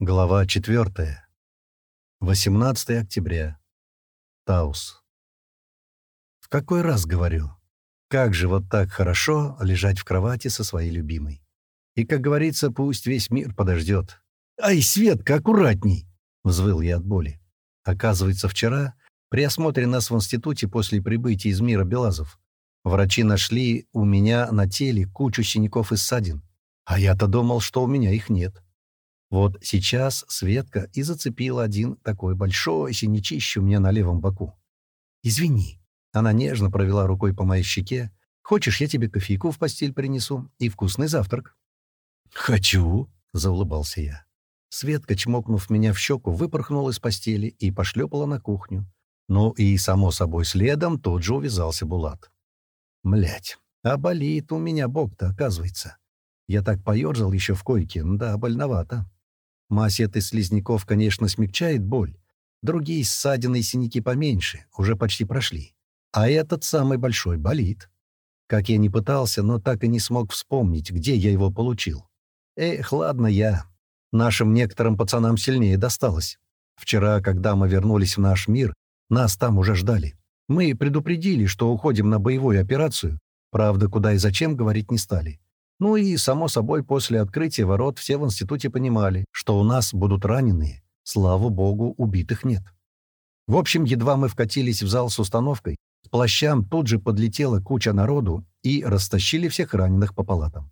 Глава 4. 18 октября. Таус. В какой раз говорю, как же вот так хорошо лежать в кровати со своей любимой. И, как говорится, пусть весь мир подождет. «Ай, Светка, аккуратней!» — взвыл я от боли. Оказывается, вчера, при осмотре нас в институте после прибытия из мира Белазов, врачи нашли у меня на теле кучу синяков и ссадин. А я-то думал, что у меня их нет. Вот сейчас Светка и зацепила один такой большой синячище у меня на левом боку. «Извини». Она нежно провела рукой по моей щеке. «Хочешь, я тебе кофейку в постель принесу и вкусный завтрак?» «Хочу», — заулыбался я. Светка, чмокнув меня в щеку, выпорхнула из постели и пошлепала на кухню. Ну и, само собой, следом тут же увязался Булат. Млять, а болит у меня бок-то, оказывается. Я так поерзал еще в койке, да, больновато. Мазь этой слизняков, конечно, смягчает боль. Другие ссадины и синяки поменьше, уже почти прошли. А этот самый большой болит. Как я не пытался, но так и не смог вспомнить, где я его получил. Эх, ладно я. Нашим некоторым пацанам сильнее досталось. Вчера, когда мы вернулись в наш мир, нас там уже ждали. Мы предупредили, что уходим на боевую операцию. Правда, куда и зачем говорить не стали. Ну и, само собой, после открытия ворот все в институте понимали, что у нас будут раненые. Слава богу, убитых нет. В общем, едва мы вкатились в зал с установкой, с плащам тут же подлетела куча народу и растащили всех раненых по палатам.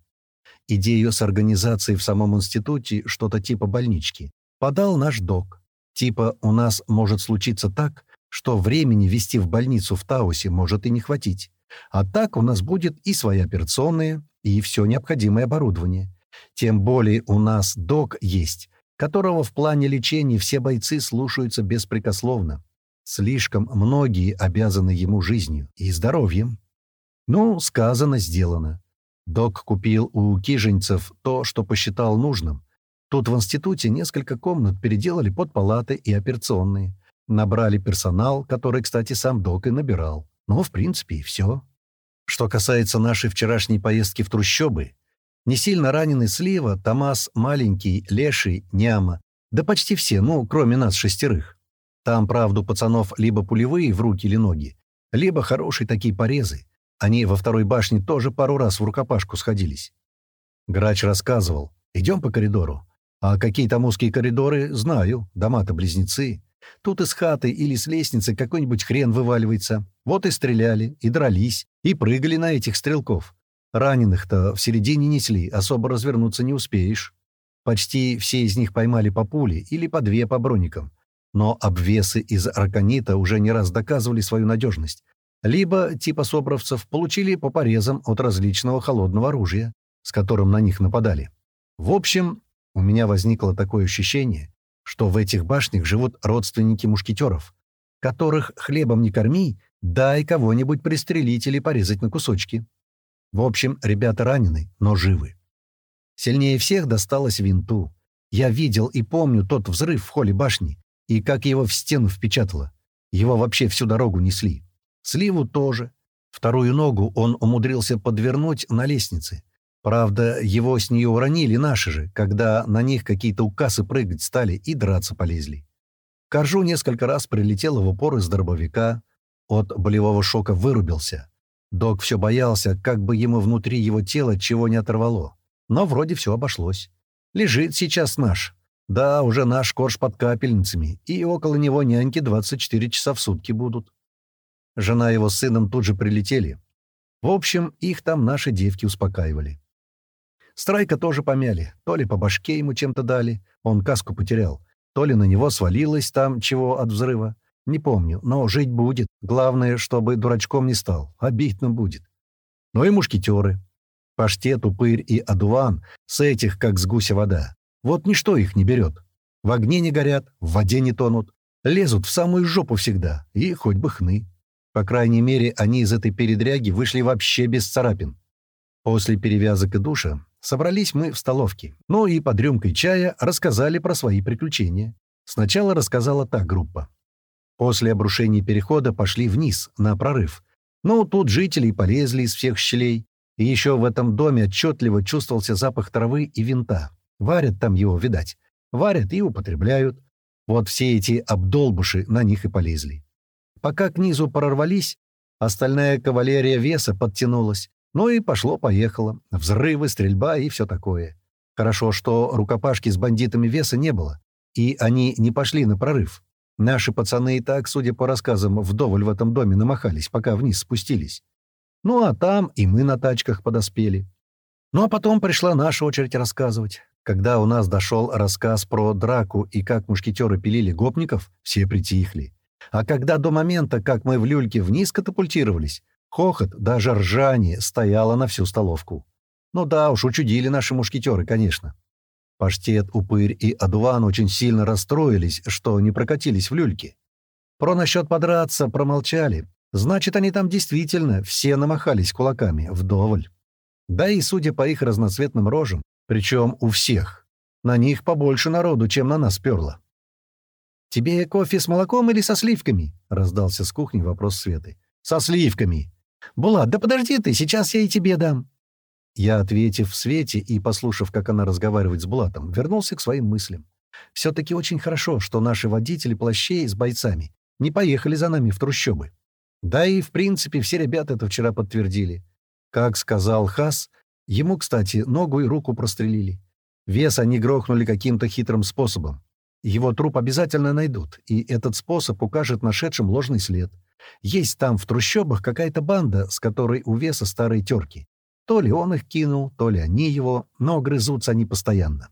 Идею с организацией в самом институте, что-то типа больнички, подал наш док. Типа у нас может случиться так, что времени вести в больницу в Таусе может и не хватить. А так у нас будет и своя операционная, и все необходимое оборудование. Тем более у нас док есть, которого в плане лечения все бойцы слушаются беспрекословно. Слишком многие обязаны ему жизнью и здоровьем. Ну, сказано, сделано. Док купил у киженцев то, что посчитал нужным. Тут в институте несколько комнат переделали под палаты и операционные. Набрали персонал, который, кстати, сам док и набирал. Ну, в принципе, и все. Что касается нашей вчерашней поездки в трущобы, не сильно раненый слива, Томас, маленький, леший, няма, да почти все, ну, кроме нас шестерых. Там, правда, у пацанов либо пулевые в руки или ноги, либо хорошие такие порезы. Они во второй башне тоже пару раз в рукопашку сходились. Грач рассказывал, идем по коридору. А какие там узкие коридоры, знаю, дома-то близнецы. Тут из хаты или с лестницы какой-нибудь хрен вываливается. Вот и стреляли, и дрались, и прыгали на этих стрелков. Раненых-то в середине несли, особо развернуться не успеешь. Почти все из них поймали по пуле или по две по броникам. Но обвесы из арканита уже не раз доказывали свою надежность. Либо, типа собровцев, получили по порезам от различного холодного оружия, с которым на них нападали. В общем, у меня возникло такое ощущение, что в этих башнях живут родственники мушкетеров, которых хлебом не корми, дай кого-нибудь пристрелить или порезать на кусочки. В общем, ребята ранены, но живы. Сильнее всех досталось винту. Я видел и помню тот взрыв в холле башни, и как его в стену впечатало. Его вообще всю дорогу несли. Сливу тоже. Вторую ногу он умудрился подвернуть на лестнице. Правда, его с нее уронили наши же, когда на них какие-то укасы прыгать стали и драться полезли. Коржу несколько раз прилетело в упор из дробовика. От болевого шока вырубился. Док все боялся, как бы ему внутри его тела чего не оторвало. Но вроде все обошлось. Лежит сейчас наш. Да, уже наш корж под капельницами, и около него няньки 24 часа в сутки будут. Жена его с сыном тут же прилетели. В общем, их там наши девки успокаивали. Страйка тоже помяли. То ли по башке ему чем-то дали, он каску потерял, то ли на него свалилось там чего от взрыва. Не помню, но жить будет. Главное, чтобы дурачком не стал. Обидно будет. Ну и мушкетеры. Паштет, упырь и адуван с этих, как с гуся вода. Вот ничто их не берет. В огне не горят, в воде не тонут. Лезут в самую жопу всегда, и хоть бы хны. По крайней мере, они из этой передряги вышли вообще без царапин. После перевязок и душа Собрались мы в столовке. Ну и под рюмкой чая рассказали про свои приключения. Сначала рассказала та группа. После обрушения перехода пошли вниз, на прорыв. Ну, тут жители полезли из всех щелей. И еще в этом доме отчетливо чувствовался запах травы и винта. Варят там его, видать. варят и употребляют. Вот все эти обдолбуши на них и полезли. Пока к низу прорвались, остальная кавалерия веса подтянулась. Ну и пошло-поехало. Взрывы, стрельба и все такое. Хорошо, что рукопашки с бандитами веса не было, и они не пошли на прорыв. Наши пацаны и так, судя по рассказам, вдоволь в этом доме намахались, пока вниз спустились. Ну а там и мы на тачках подоспели. Ну а потом пришла наша очередь рассказывать. Когда у нас дошел рассказ про драку и как мушкетеры пилили гопников, все притихли. А когда до момента, как мы в люльке вниз катапультировались, хохот, даже ржание стояло на всю столовку. Ну да уж, учудили наши мушкетеры, конечно. Паштет, Упырь и Адуан очень сильно расстроились, что не прокатились в люльке. Про насчет подраться промолчали. Значит, они там действительно все намахались кулаками, вдоволь. Да и судя по их разноцветным рожам, причем у всех, на них побольше народу, чем на нас перло. «Тебе кофе с молоком или со сливками?» — раздался с кухни вопрос Светы. «Со сливками». «Булат, да подожди ты, сейчас я и тебе дам». Я, ответив в Свете и послушав, как она разговаривает с Булатом, вернулся к своим мыслям. Все-таки очень хорошо, что наши водители плащей с бойцами не поехали за нами в трущобы. Да и, в принципе, все ребята это вчера подтвердили. Как сказал Хас, ему, кстати, ногу и руку прострелили. Вес они грохнули каким-то хитрым способом. Его труп обязательно найдут, и этот способ укажет нашедшим ложный след. Есть там в трущобах какая-то банда, с которой у Веса старые терки. То ли он их кинул, то ли они его, но грызутся они постоянно.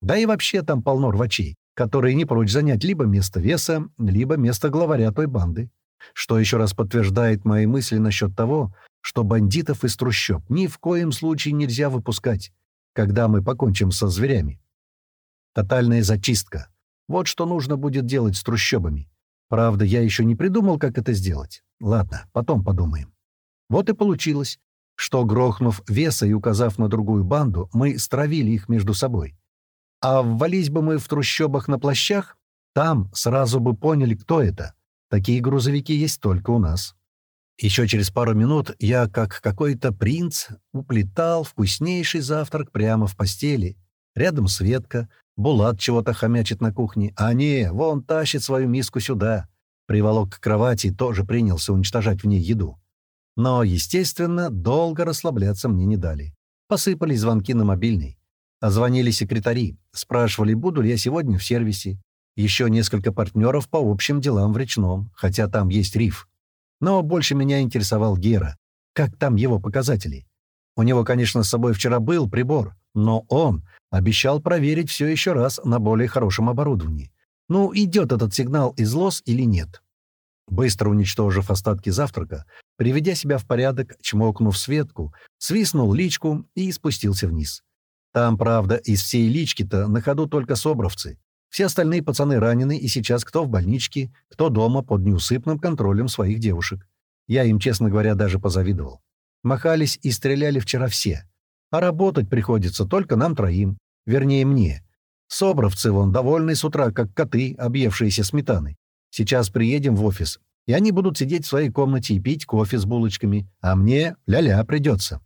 Да и вообще там полно рвачей, которые не прочь занять либо место Веса, либо место главаря той банды. Что еще раз подтверждает мои мысли насчет того, что бандитов из трущоб ни в коем случае нельзя выпускать, когда мы покончим со зверями. Тотальная зачистка. Вот что нужно будет делать с трущобами. Правда, я еще не придумал, как это сделать. Ладно, потом подумаем. Вот и получилось, что, грохнув веса и указав на другую банду, мы стравили их между собой. А ввались бы мы в трущобах на плащах, там сразу бы поняли, кто это. Такие грузовики есть только у нас. Еще через пару минут я, как какой-то принц, уплетал вкуснейший завтрак прямо в постели. Рядом Светка, Булат чего-то хомячит на кухне, а не, вон тащит свою миску сюда. Приволок к кровати тоже принялся уничтожать в ней еду. Но, естественно, долго расслабляться мне не дали. Посыпались звонки на мобильный. Озвонили секретари, спрашивали, буду ли я сегодня в сервисе. Еще несколько партнеров по общим делам в речном, хотя там есть риф. Но больше меня интересовал Гера. Как там его показатели? У него, конечно, с собой вчера был прибор, но он обещал проверить все еще раз на более хорошем оборудовании. Ну, идет этот сигнал из лос или нет? Быстро уничтожив остатки завтрака, приведя себя в порядок, чмокнув Светку, свистнул личку и спустился вниз. Там, правда, из всей лички-то на ходу только собровцы. Все остальные пацаны ранены, и сейчас кто в больничке, кто дома под неусыпным контролем своих девушек. Я им, честно говоря, даже позавидовал. Махались и стреляли вчера все. А работать приходится только нам троим. Вернее, мне. Собровцы вон довольны с утра, как коты, объевшиеся сметаной. Сейчас приедем в офис, и они будут сидеть в своей комнате и пить кофе с булочками, а мне ля-ля придется.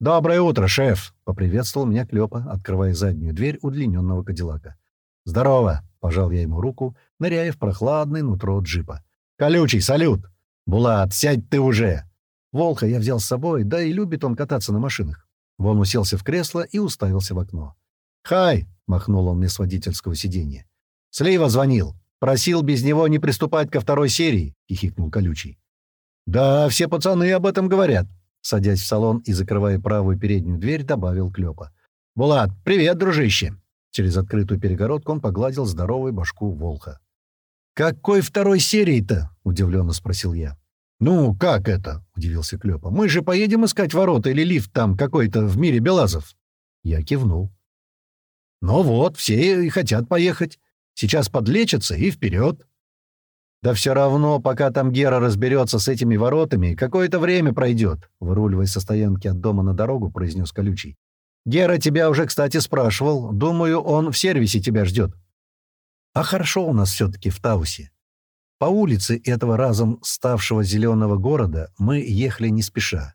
«Доброе утро, шеф!» — поприветствовал меня Клёпа, открывая заднюю дверь удлиненного кадиллака. «Здорово!» — пожал я ему руку, ныряя в прохладный нутро джипа. «Колючий, салют! Булат, сядь ты уже!» Волха я взял с собой, да и любит он кататься на машинах. Вон уселся в кресло и уставился в окно. «Хай!» — махнул он мне с водительского сиденья. «Слива звонил. Просил без него не приступать ко второй серии», — хихикнул Колючий. «Да, все пацаны об этом говорят», — садясь в салон и закрывая правую переднюю дверь, добавил Клёпа. «Булат, привет, дружище!» Через открытую перегородку он погладил здоровую башку волка. «Какой второй серии-то?» — удивленно спросил я. «Ну, как это?» — удивился Клёпа. «Мы же поедем искать ворота или лифт там какой-то в мире Белазов». Я кивнул. «Ну вот, все и хотят поехать. Сейчас подлечатся и вперед». «Да все равно, пока там Гера разберется с этими воротами, какое-то время пройдет», — выруливая со стоянки от дома на дорогу, произнес Колючий. Гера тебя уже, кстати, спрашивал. Думаю, он в сервисе тебя ждет. А хорошо у нас все-таки в Таусе. По улице этого разом ставшего зеленого города мы ехали не спеша.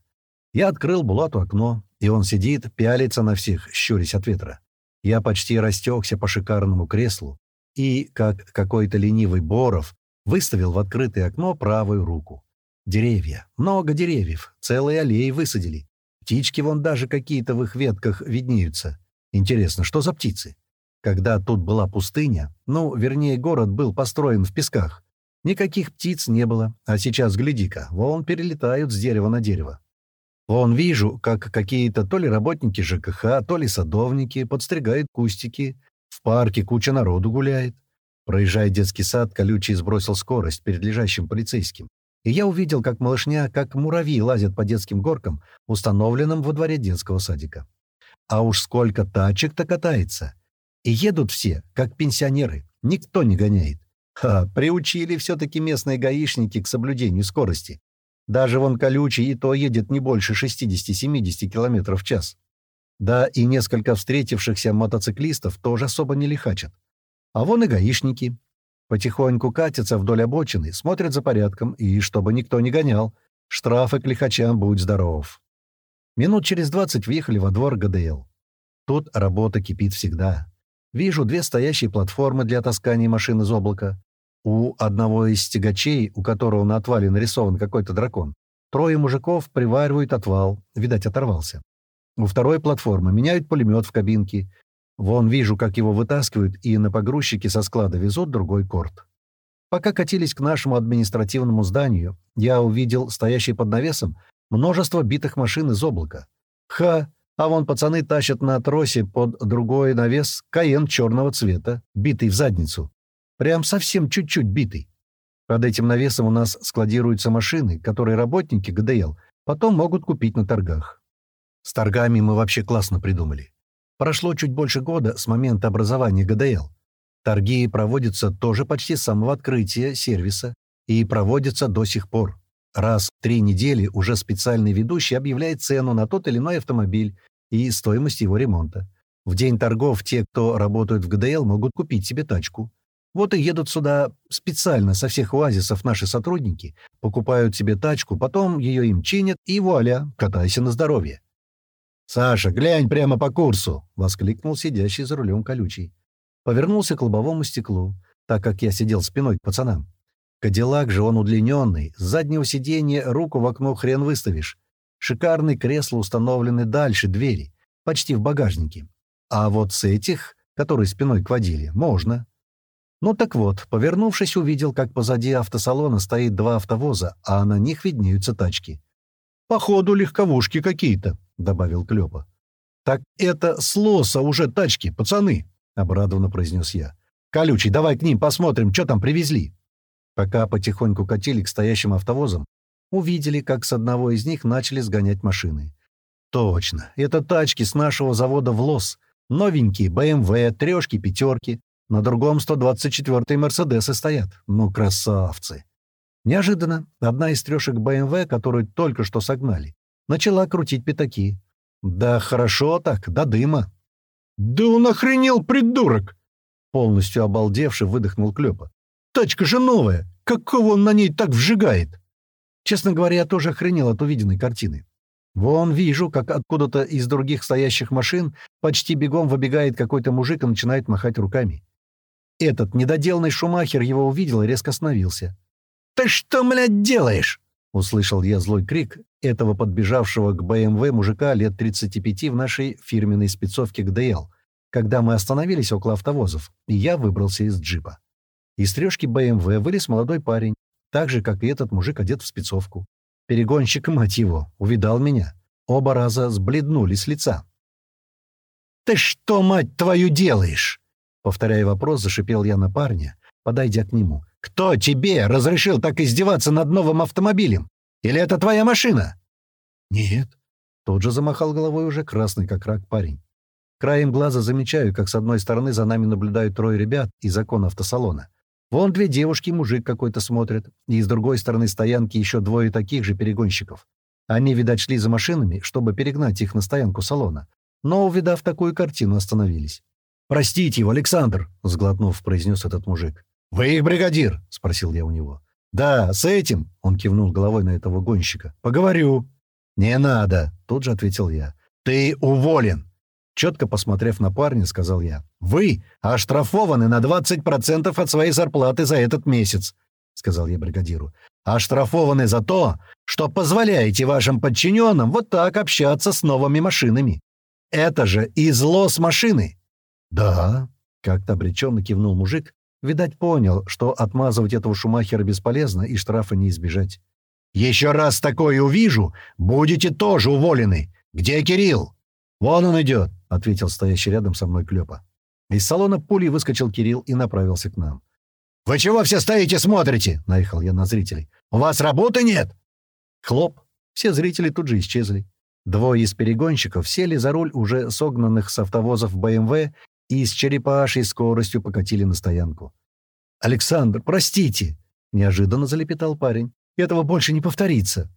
Я открыл Булату окно, и он сидит, пялится на всех, щурясь от ветра. Я почти растекся по шикарному креслу и, как какой-то ленивый Боров, выставил в открытое окно правую руку. Деревья. Много деревьев. Целые аллеи высадили. Птички вон даже какие-то в их ветках виднеются. Интересно, что за птицы? Когда тут была пустыня, ну, вернее, город был построен в песках, никаких птиц не было, а сейчас, гляди-ка, вон перелетают с дерева на дерево. Вон вижу, как какие-то то ли работники ЖКХ, то ли садовники подстригают кустики, в парке куча народу гуляет. Проезжая детский сад, колючий сбросил скорость перед лежащим полицейским. И я увидел, как малышня, как муравьи лазят по детским горкам, установленным во дворе детского садика. А уж сколько тачек-то катается. И едут все, как пенсионеры. Никто не гоняет. Ха, приучили все-таки местные гаишники к соблюдению скорости. Даже вон колючий и то едет не больше 60-70 км в час. Да и несколько встретившихся мотоциклистов тоже особо не лихачат. А вон и гаишники. Потихоньку катятся вдоль обочины, смотрят за порядком, и чтобы никто не гонял. Штрафы к лихачам, будь здоров. Минут через двадцать въехали во двор ГДЛ. Тут работа кипит всегда. Вижу две стоящие платформы для таскания машин из облака. У одного из тягачей, у которого на отвале нарисован какой-то дракон, трое мужиков приваривают отвал, видать, оторвался. У второй платформы меняют пулемет в кабинке. Вон вижу, как его вытаскивают и на погрузчике со склада везут другой корт. Пока катились к нашему административному зданию, я увидел стоящий под навесом множество битых машин из облака. Ха! А вон пацаны тащат на тросе под другой навес каен черного цвета, битый в задницу. Прям совсем чуть-чуть битый. Под этим навесом у нас складируются машины, которые работники ГДЛ потом могут купить на торгах. С торгами мы вообще классно придумали. Прошло чуть больше года с момента образования ГДЛ. Торги проводятся тоже почти с самого открытия сервиса и проводятся до сих пор. Раз в три недели уже специальный ведущий объявляет цену на тот или иной автомобиль и стоимость его ремонта. В день торгов те, кто работают в ГДЛ, могут купить себе тачку. Вот и едут сюда специально со всех оазисов наши сотрудники, покупают себе тачку, потом ее им чинят, и вуаля, катайся на здоровье. «Саша, глянь прямо по курсу!» — воскликнул сидящий за рулем колючий. Повернулся к лобовому стеклу, так как я сидел спиной к пацанам. Кадиллак же он удлиненный, с заднего сиденья руку в окно хрен выставишь. Шикарные кресла установлены дальше двери, почти в багажнике. А вот с этих, которые спиной к водиле, можно. Ну так вот, повернувшись, увидел, как позади автосалона стоит два автовоза, а на них виднеются тачки. «Походу, легковушки какие-то», — добавил Клёпа. «Так это с лоса уже тачки, пацаны», — обрадованно произнес я. «Колючий, давай к ним посмотрим, что там привезли». Пока потихоньку катили к стоящим автовозам, увидели, как с одного из них начали сгонять машины. Точно, это тачки с нашего завода в Лос. Новенькие БМВ, трешки, пятерки. На другом 124-й Мерседесы стоят. Ну, красавцы. Неожиданно одна из трешек БМВ, которую только что согнали, начала крутить пятаки. Да хорошо так, до дыма. «Да он охренел, придурок!» Полностью обалдевший выдохнул Клёпа. Тачка же новая! Какого он на ней так вжигает?» Честно говоря, я тоже охренел от увиденной картины. Вон вижу, как откуда-то из других стоящих машин почти бегом выбегает какой-то мужик и начинает махать руками. Этот недоделанный Шумахер его увидел и резко остановился. «Ты что, блядь, делаешь?» — услышал я злой крик этого подбежавшего к БМВ мужика лет 35 в нашей фирменной спецовке ГДЛ, когда мы остановились около автовозов, и я выбрался из джипа. Из трешки БМВ вылез молодой парень, так же, как и этот мужик одет в спецовку. Перегонщик, мать его, увидал меня. Оба раза сбледнули с лица. «Ты что, мать твою, делаешь?» Повторяя вопрос, зашипел я на парня, подойдя к нему. «Кто тебе разрешил так издеваться над новым автомобилем? Или это твоя машина?» «Нет». Тот же замахал головой уже красный, как рак, парень. Краем глаза замечаю, как с одной стороны за нами наблюдают трое ребят из окон автосалона. Вон две девушки мужик какой-то смотрят, и с другой стороны стоянки еще двое таких же перегонщиков. Они, видать, шли за машинами, чтобы перегнать их на стоянку салона, но, увидав такую картину, остановились. «Простите его, Александр!» — сглотнув, произнес этот мужик. «Вы их бригадир?» — спросил я у него. «Да, с этим!» — он кивнул головой на этого гонщика. «Поговорю». «Не надо!» — тут же ответил я. «Ты уволен!» Четко посмотрев на парня, сказал я. «Вы оштрафованы на 20% от своей зарплаты за этот месяц», — сказал я бригадиру. «Оштрафованы за то, что позволяете вашим подчиненным вот так общаться с новыми машинами. Это же изло с машины». «Да», — как-то обреченно кивнул мужик, видать, понял, что отмазывать этого Шумахера бесполезно и штрафа не избежать. «Еще раз такое увижу, будете тоже уволены. Где Кирилл?» «Вон он идет», — ответил стоящий рядом со мной Клёпа. Из салона пулей выскочил Кирилл и направился к нам. «Вы чего все стоите, смотрите?» — наехал я на зрителей. «У вас работы нет?» Хлоп. Все зрители тут же исчезли. Двое из перегонщиков сели за руль уже согнанных с автовозов БМВ и с черепашей скоростью покатили на стоянку. «Александр, простите!» — неожиданно залепетал парень. «Этого больше не повторится».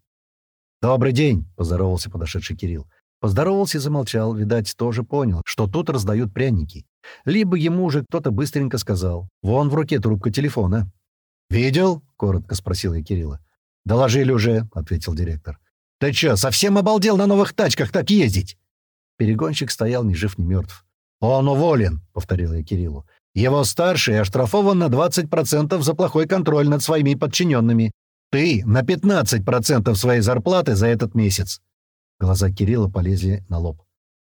«Добрый день!» — поздоровался подошедший Кирилл. Поздоровался и замолчал, видать, тоже понял, что тут раздают пряники. Либо ему уже кто-то быстренько сказал. Вон в руке трубка телефона. «Видел?» — коротко спросил я Кирилла. «Доложили уже», — ответил директор. «Ты чё, совсем обалдел на новых тачках так ездить?» Перегонщик стоял ни жив, ни мертв. «Он уволен», — повторил я Кириллу. «Его старший оштрафован на 20% за плохой контроль над своими подчиненными. Ты — на 15% своей зарплаты за этот месяц. Глаза Кирилла полезли на лоб.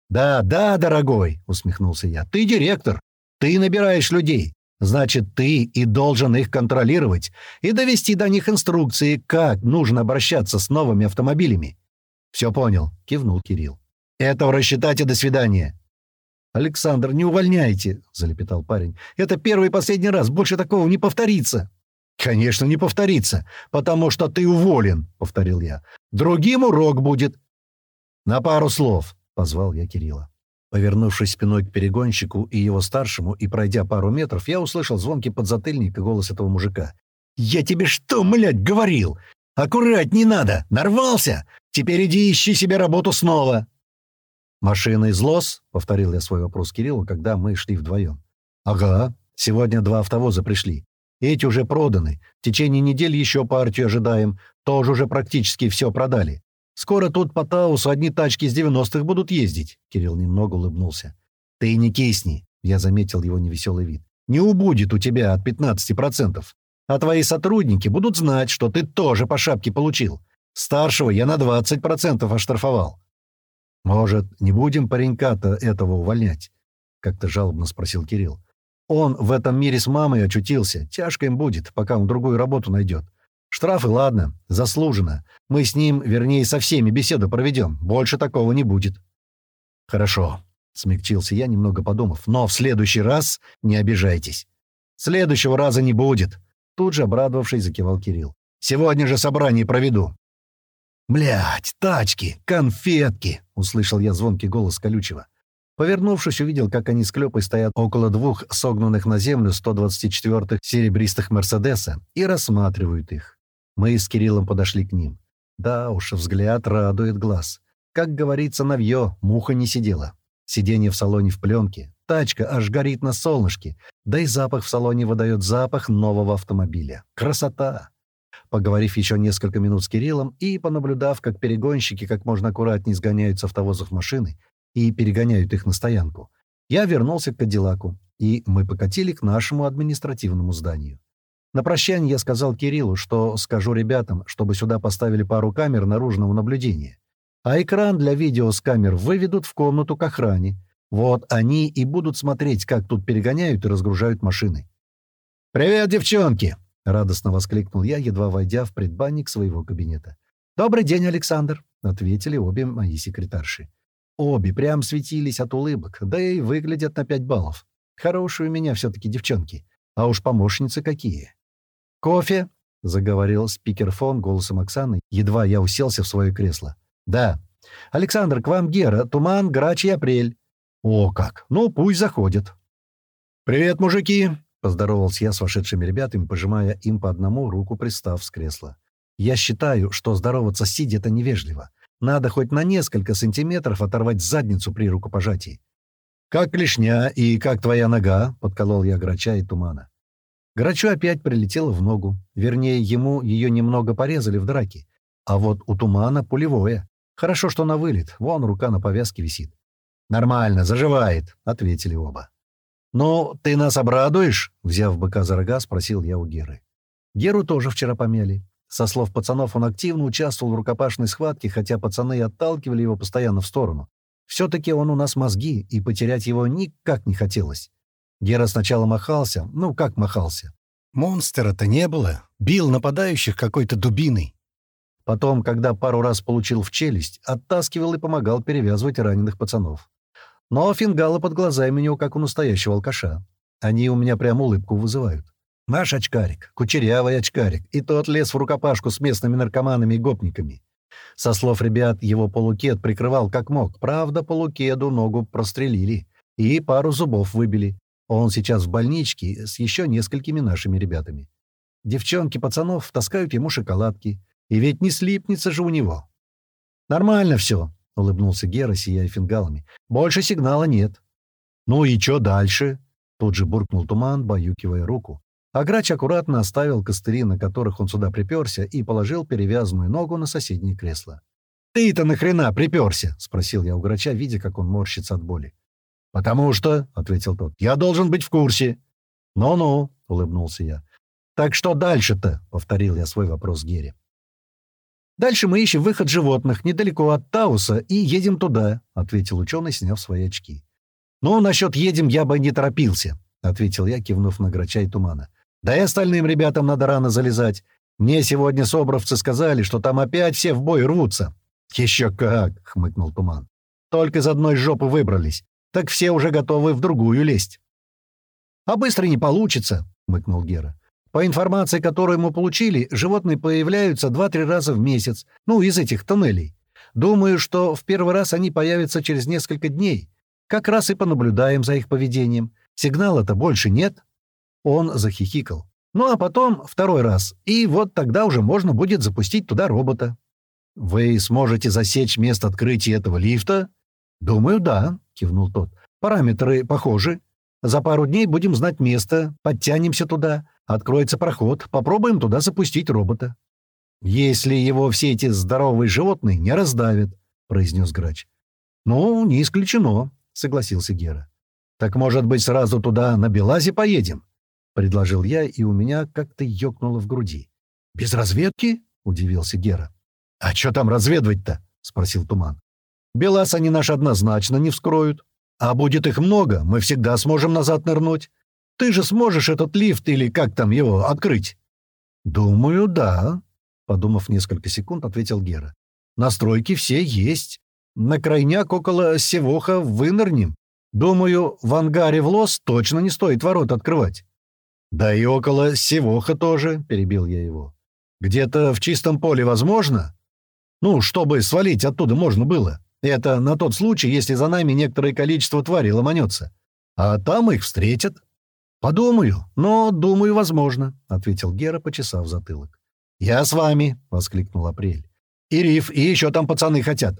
«Да, да, дорогой», — усмехнулся я, — «ты директор. Ты набираешь людей. Значит, ты и должен их контролировать и довести до них инструкции, как нужно обращаться с новыми автомобилями». «Все понял», — кивнул Кирилл. «Этого рассчитать и до свидания». «Александр, не увольняйте», — залепетал парень. «Это первый и последний раз. Больше такого не повторится». «Конечно, не повторится, потому что ты уволен», — повторил я. «Другим урок будет. «На пару слов», — позвал я Кирилла. Повернувшись спиной к перегонщику и его старшему и пройдя пару метров, я услышал звонкий подзатыльник и голос этого мужика. «Я тебе что, млядь, говорил? Аккурать не надо! Нарвался! Теперь иди ищи себе работу снова!» «Машина из лос?» — повторил я свой вопрос Кириллу, когда мы шли вдвоем. «Ага, сегодня два автовоза пришли. Эти уже проданы. В течение недели еще партию ожидаем. Тоже уже практически все продали. Скоро тут по Таусу одни тачки из 90-х будут ездить», — Кирилл немного улыбнулся. «Ты не кисни», — я заметил его невеселый вид. «Не убудет у тебя от 15%. А твои сотрудники будут знать, что ты тоже по шапке получил. Старшего я на 20% оштрафовал». «Может, не будем паренька-то этого увольнять?» — как-то жалобно спросил Кирилл. «Он в этом мире с мамой очутился. Тяжко им будет, пока он другую работу найдет. Штрафы, ладно, заслуженно. Мы с ним, вернее, со всеми беседу проведем. Больше такого не будет». «Хорошо», — смягчился я, немного подумав. «Но в следующий раз не обижайтесь. Следующего раза не будет», — тут же обрадовавшись закивал Кирилл. «Сегодня же собрание проведу». «Блядь, тачки, конфетки!» — услышал я звонкий голос колючего. Повернувшись, увидел, как они с Клёпой стоят около двух согнанных на землю 124-х серебристых «Мерседеса» и рассматривают их. Мы с Кириллом подошли к ним. Да уж, взгляд радует глаз. Как говорится, навье, муха не сидела. Сиденье в салоне в пленке, тачка аж горит на солнышке, да и запах в салоне выдает запах нового автомобиля. Красота! Поговорив еще несколько минут с Кириллом и понаблюдав, как перегонщики как можно аккуратнее сгоняют с автовозов машины и перегоняют их на стоянку, я вернулся к Кадиллаку, и мы покатили к нашему административному зданию. На прощание я сказал Кириллу, что скажу ребятам, чтобы сюда поставили пару камер наружного наблюдения. А экран для видео с камер выведут в комнату к охране. Вот они и будут смотреть, как тут перегоняют и разгружают машины. «Привет, девчонки!» — радостно воскликнул я, едва войдя в предбанник своего кабинета. «Добрый день, Александр!» — ответили обе мои секретарши. Обе прям светились от улыбок, да и выглядят на пять баллов. Хорошие у меня все-таки девчонки. А уж помощницы какие. «Кофе?» — заговорил спикерфон голосом Оксаны, едва я уселся в свое кресло. «Да. Александр, к вам Гера. Туман, грач и апрель». «О как! Ну, пусть заходит». «Привет, мужики!» — поздоровался я с вошедшими ребятами, пожимая им по одному руку, пристав с кресла. «Я считаю, что здороваться сидя — это невежливо. Надо хоть на несколько сантиметров оторвать задницу при рукопожатии». «Как клешня и как твоя нога?» — подколол я грача и тумана. Грачу опять прилетело в ногу. Вернее, ему ее немного порезали в драке. А вот у тумана пулевое. Хорошо, что на вылет. Вон рука на повязке висит. «Нормально, заживает», — ответили оба. «Ну, ты нас обрадуешь?» — взяв быка за рога, спросил я у Геры. Геру тоже вчера помяли. Со слов пацанов, он активно участвовал в рукопашной схватке, хотя пацаны отталкивали его постоянно в сторону. Все-таки он у нас мозги, и потерять его никак не хотелось. Гера сначала махался, ну как махался. Монстра-то не было, бил нападающих какой-то дубиной. Потом, когда пару раз получил в челюсть, оттаскивал и помогал перевязывать раненых пацанов. Но фингалы под глазами у него, как у настоящего алкаша. Они у меня прям улыбку вызывают. Наш очкарик, кучерявый очкарик, и тот лез в рукопашку с местными наркоманами и гопниками. Со слов ребят, его полукед прикрывал как мог. Правда, полукеду ногу прострелили и пару зубов выбили. Он сейчас в больничке с еще несколькими нашими ребятами. Девчонки пацанов таскают ему шоколадки. И ведь не слипнется же у него. «Нормально все», — улыбнулся Гера, сияя фингалами. «Больше сигнала нет». «Ну и что дальше?» Тут же буркнул туман, баюкивая руку. А грач аккуратно оставил костыри, на которых он сюда приперся, и положил перевязанную ногу на соседнее кресло. «Ты-то нахрена приперся?» — спросил я у грача, видя, как он морщится от боли. «Потому что», — ответил тот, — «я должен быть в курсе». «Ну-ну», — улыбнулся я. «Так что дальше-то?» — повторил я свой вопрос Гере. «Дальше мы ищем выход животных недалеко от Тауса и едем туда», — ответил ученый, сняв свои очки. «Ну, насчет едем я бы не торопился», — ответил я, кивнув на грача и тумана. Да и остальным ребятам надо рано залезать. Мне сегодня собровцы сказали, что там опять все в бой рвутся». «Еще как!» — хмыкнул Туман. «Только из одной жопы выбрались. Так все уже готовы в другую лезть». «А быстро не получится», — хмыкнул Гера. «По информации, которую мы получили, животные появляются два-три раза в месяц, ну, из этих тоннелей. Думаю, что в первый раз они появятся через несколько дней. Как раз и понаблюдаем за их поведением. Сигнала-то больше нет». Он захихикал. «Ну а потом второй раз, и вот тогда уже можно будет запустить туда робота». «Вы сможете засечь место открытия этого лифта?» «Думаю, да», — кивнул тот. «Параметры похожи. За пару дней будем знать место, подтянемся туда, откроется проход, попробуем туда запустить робота». «Если его все эти здоровые животные не раздавят», — произнес грач. «Ну, не исключено», — согласился Гера. «Так, может быть, сразу туда на Белазе поедем?» — предложил я, и у меня как-то ёкнуло в груди. «Без разведки?» — удивился Гера. «А что там разведывать-то?» — спросил Туман. «Белас они наш однозначно не вскроют. А будет их много, мы всегда сможем назад нырнуть. Ты же сможешь этот лифт или как там его открыть?» «Думаю, да», — подумав несколько секунд, ответил Гера. «Настройки все есть. На крайняк около Севоха вынырнем. Думаю, в ангаре в лос точно не стоит ворот открывать». «Да и около Севоха тоже», — перебил я его. «Где-то в чистом поле возможно? Ну, чтобы свалить оттуда можно было. Это на тот случай, если за нами некоторое количество тварей ломанется. А там их встретят». «Подумаю, но, думаю, возможно», — ответил Гера, почесав затылок. «Я с вами», — воскликнул Апрель. «И Риф, и еще там пацаны хотят».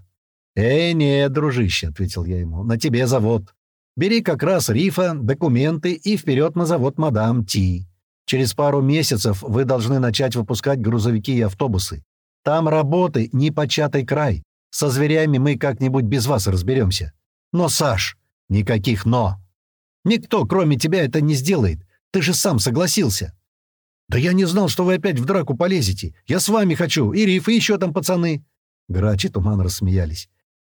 «Эй, нет, дружище», — ответил я ему, — «на тебе завод. Бери как раз рифа, документы и вперед на завод «Мадам Ти». Через пару месяцев вы должны начать выпускать грузовики и автобусы. Там работы не початый край. Со зверями мы как-нибудь без вас разберемся. Но, Саш, никаких «но». Никто, кроме тебя, это не сделает. Ты же сам согласился. Да я не знал, что вы опять в драку полезете. Я с вами хочу. И Риф, и еще там пацаны. Грач и Туман рассмеялись.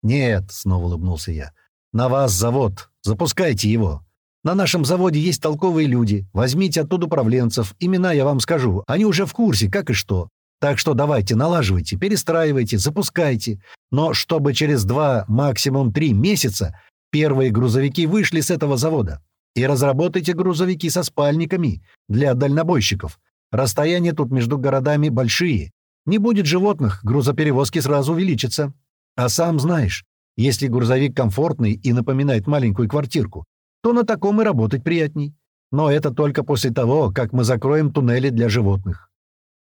«Нет», — снова улыбнулся я, — «на вас завод. Запускайте его. На нашем заводе есть толковые люди. Возьмите оттуда управленцев. Имена я вам скажу. Они уже в курсе, как и что. Так что давайте, налаживайте, перестраивайте, запускайте. Но чтобы через два, максимум три месяца первые грузовики вышли с этого завода. И разработайте грузовики со спальниками для дальнобойщиков. Расстояния тут между городами большие. Не будет животных, грузоперевозки сразу увеличатся. А сам знаешь, если грузовик комфортный и напоминает маленькую квартирку, то на таком и работать приятней. Но это только после того, как мы закроем туннели для животных.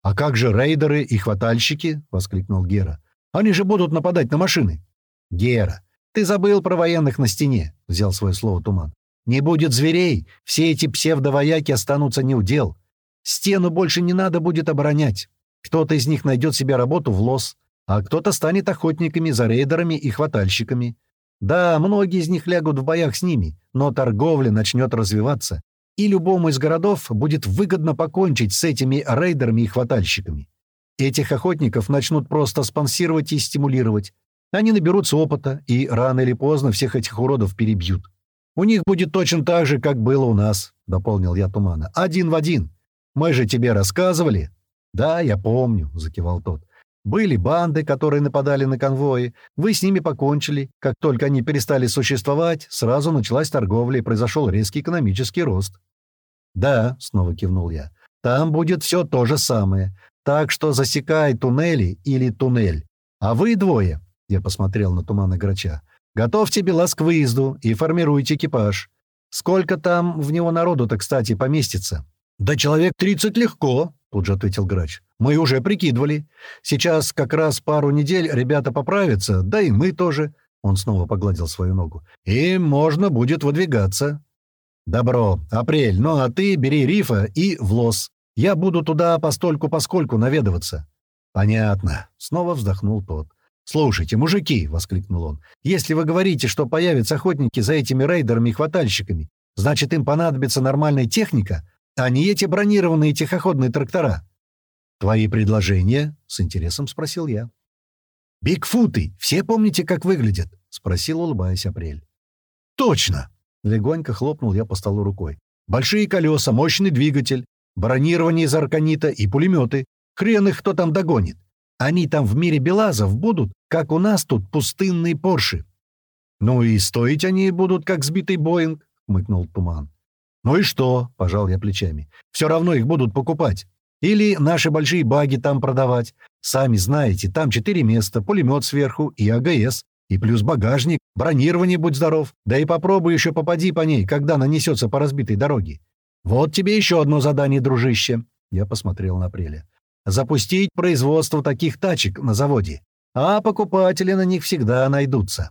«А как же рейдеры и хватальщики?» — воскликнул Гера. «Они же будут нападать на машины». «Гера, ты забыл про военных на стене», — взял свое слово Туман. «Не будет зверей, все эти псевдовояки останутся неудел. Стену больше не надо будет оборонять. Кто-то из них найдет себе работу в лос, а кто-то станет охотниками за рейдерами и хватальщиками. Да, многие из них лягут в боях с ними, но торговля начнет развиваться, и любому из городов будет выгодно покончить с этими рейдерами и хватальщиками. Этих охотников начнут просто спонсировать и стимулировать. Они наберутся опыта, и рано или поздно всех этих уродов перебьют. У них будет точно так же, как было у нас», — дополнил я Тумана. «Один в один. Мы же тебе рассказывали». «Да, я помню», — закивал тот. «Были банды, которые нападали на конвои. Вы с ними покончили. Как только они перестали существовать, сразу началась торговля и произошел резкий экономический рост». «Да», — снова кивнул я. «Там будет все то же самое. Так что засекай туннели или туннель. А вы двое, — я посмотрел на туман грача, — готовьте белаз к выезду и формируйте экипаж. Сколько там в него народу-то, кстати, поместится? Да человек тридцать легко, — тут же ответил грач. Мы уже прикидывали. Сейчас как раз пару недель ребята поправятся, да и мы тоже. Он снова погладил свою ногу. И можно будет выдвигаться. Добро, апрель, ну а ты бери рифа и в лос. Я буду туда постольку-поскольку наведываться». «Понятно», — снова вздохнул тот. «Слушайте, мужики!» — воскликнул он. «Если вы говорите, что появятся охотники за этими рейдерами и хватальщиками, значит, им понадобится нормальная техника, а не эти бронированные тихоходные трактора». «Твои предложения?» — с интересом спросил я. «Бигфуты! Все помните, как выглядят?» — спросил, улыбаясь Апрель. «Точно!» — легонько хлопнул я по столу рукой. «Большие колеса, мощный двигатель, Бронирование из арканита и пулеметы. Хрен их кто там догонит. Они там в мире Белазов будут, как у нас тут пустынные Порши. «Ну и стоить они будут, как сбитый Боинг», — хмыкнул Туман. «Ну и что?» — пожал я плечами. «Все равно их будут покупать. Или наши большие баги там продавать. Сами знаете, там четыре места, пулемет сверху и АГС, и плюс багажник, бронирование, будь здоров. Да и попробуй еще попади по ней, когда нанесется по разбитой дороге. «Вот тебе еще одно задание, дружище!» Я посмотрел на Апреля. «Запустить производство таких тачек на заводе. А покупатели на них всегда найдутся».